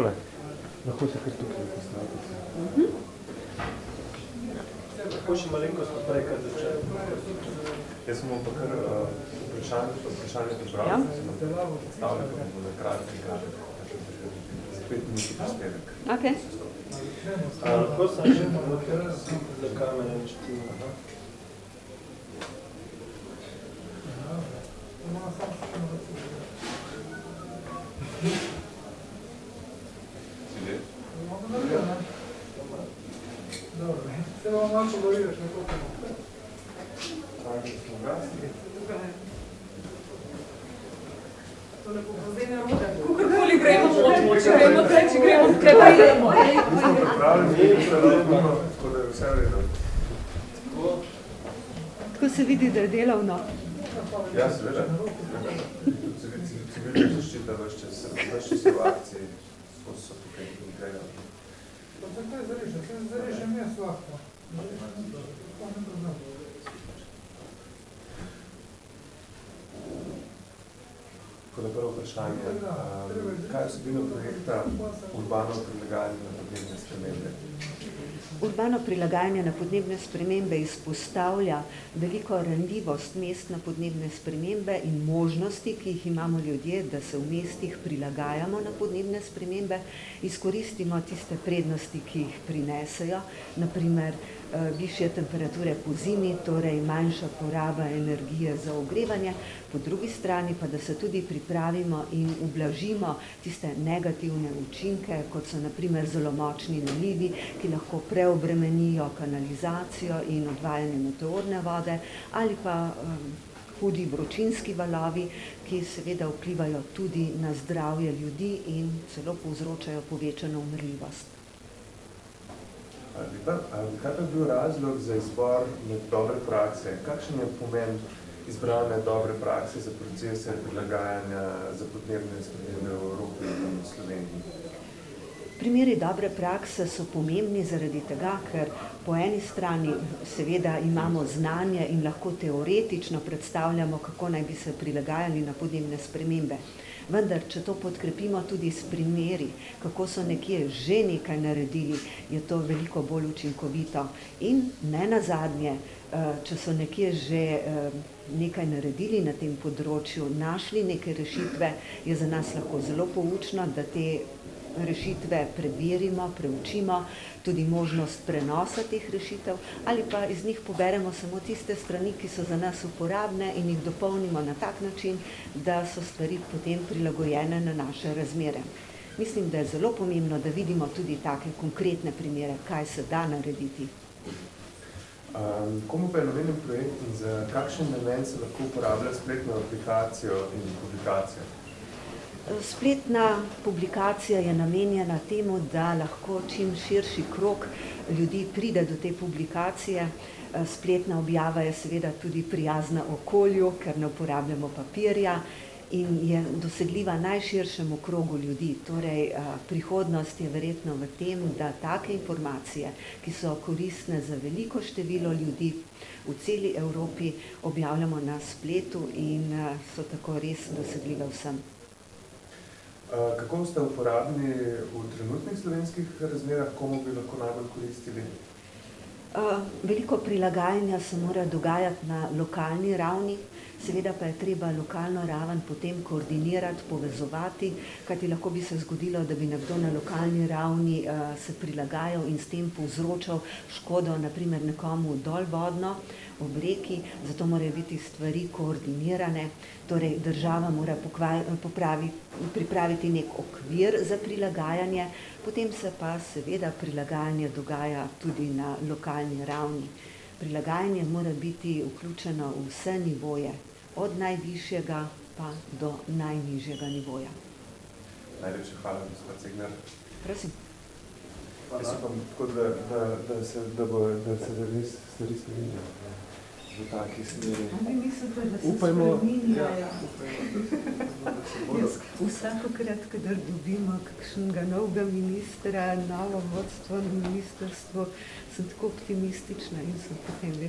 takole. Lahko se kar tukaj postavite. Uh -huh. Lahko še malenkost naprej, kar začne. Jaz sem pa kar uh, vprašanje, vprašanje prebral, ja? sem predstavljal, pa bomo na kratki kratek, za pet minut prispevek. Ok. Uh, lahko sem še malo za kamere nešto. Se vam malo pogoviraš, neko To ne poprazdej ne rode. Kukorkoli gremo, če gremo prej, če gremo prej, pa idemo. Nismo pripravljeni, nismo razumno, tako da je vse vredo. Tako se vidi, da je delovno. Ja, seveda. Civilna zaščita vaš čas, vaš čas v akciji, so tukaj in grejo. Pa tako je zarišen, to je zarišen jaz lahko. Tako da prvo vprašanje, kaj je vsebino projekta Urbano prilagajanje na podnebne spremembe? Urbano prilagajanje na podnebne spremembe izpostavlja veliko ranljivost mest na podnebne spremembe in možnosti, ki jih imamo ljudje, da se v mestih prilagajamo na podnebne spremembe, izkoristimo tiste prednosti, ki jih prinesejo, naprimer višje temperature po zimi, torej manjša poraba energije za ogrevanje, po drugi strani pa, da se tudi pripravimo in ublažimo tiste negativne učinke, kot so naprimer zelo močni nalivi, ki lahko preobremenijo kanalizacijo in odvajanje meteorne vode, ali pa um, hudi vročinski valovi, ki seveda vplivajo tudi na zdravje ljudi in celo povzročajo povečano umrljivost. Kaj pa bil razlog za izbor med dobre prakse? Kakšen je pomen izbrane dobre prakse za procese prilagajanja za podnebne spremembe v Evropi in v Sloveniji? Primeri dobre prakse so pomembni zaradi tega, ker po eni strani seveda imamo znanje in lahko teoretično predstavljamo, kako naj bi se prilagajali na podnebne spremembe. Vendar, če to podkrepimo tudi s primeri, kako so nekje že nekaj naredili, je to veliko bolj učinkovito. In ne nazadnje, če so nekje že nekaj naredili na tem področju, našli neke rešitve, je za nas lahko zelo poučno, da te rešitve preverimo, preučimo, tudi možnost prenosa teh rešitev ali pa iz njih poberemo samo tiste strani, ki so za nas uporabne in jih dopolnimo na tak način, da so stvari potem prilagojene na naše razmere. Mislim, da je zelo pomembno, da vidimo tudi take konkretne primere, kaj se da narediti. Um, komu pa je namenjen projekt in za kakšen namen se lahko uporablja spletno aplikacijo in publikacijo? Spletna publikacija je namenjena temu, da lahko čim širši krok ljudi pride do te publikacije. Spletna objava je seveda tudi prijazna okolju, ker ne uporabljamo papirja in je dosegljiva najširšemu krogu ljudi. Torej, prihodnost je verjetno v tem, da take informacije, ki so koristne za veliko število ljudi v celi Evropi, objavljamo na spletu in so tako res dosegljive vsem. Kako ste uporabni v trenutnih slovenskih razmerah, komu bi lahko najbolj koristili? Veliko prilagajanja se mora dogajati na lokalni ravni, seveda pa je treba lokalno raven potem koordinirati, povezovati, kajti lahko bi se zgodilo, da bi nekdo na lokalni ravni se prilagajal in s tem povzročal škodo naprimer nekomu dolvodno ob reki, zato morajo biti stvari koordinirane, torej država mora pripraviti neki okvir za prilagajanje, potem se pa seveda prilagajanje dogaja tudi na lokalni ravni. Prilagajanje mora biti vključeno v vse nivoje, od najvišjega pa do najnižjega nivoja. Najlepša hvala, gospa Cegnar. Prosim. Jaz upam tako, da, da, da se, da bo, da se res stvari spreminjajo v taki smeri. Ali mislite, da se Upajmo, spreminjajo? ja, upajmo, Jaz vsakokrat, kadar dobimo kakšnega novega ministra, novo vodstvo na ministrstvu, sem tako optimistična in sem potem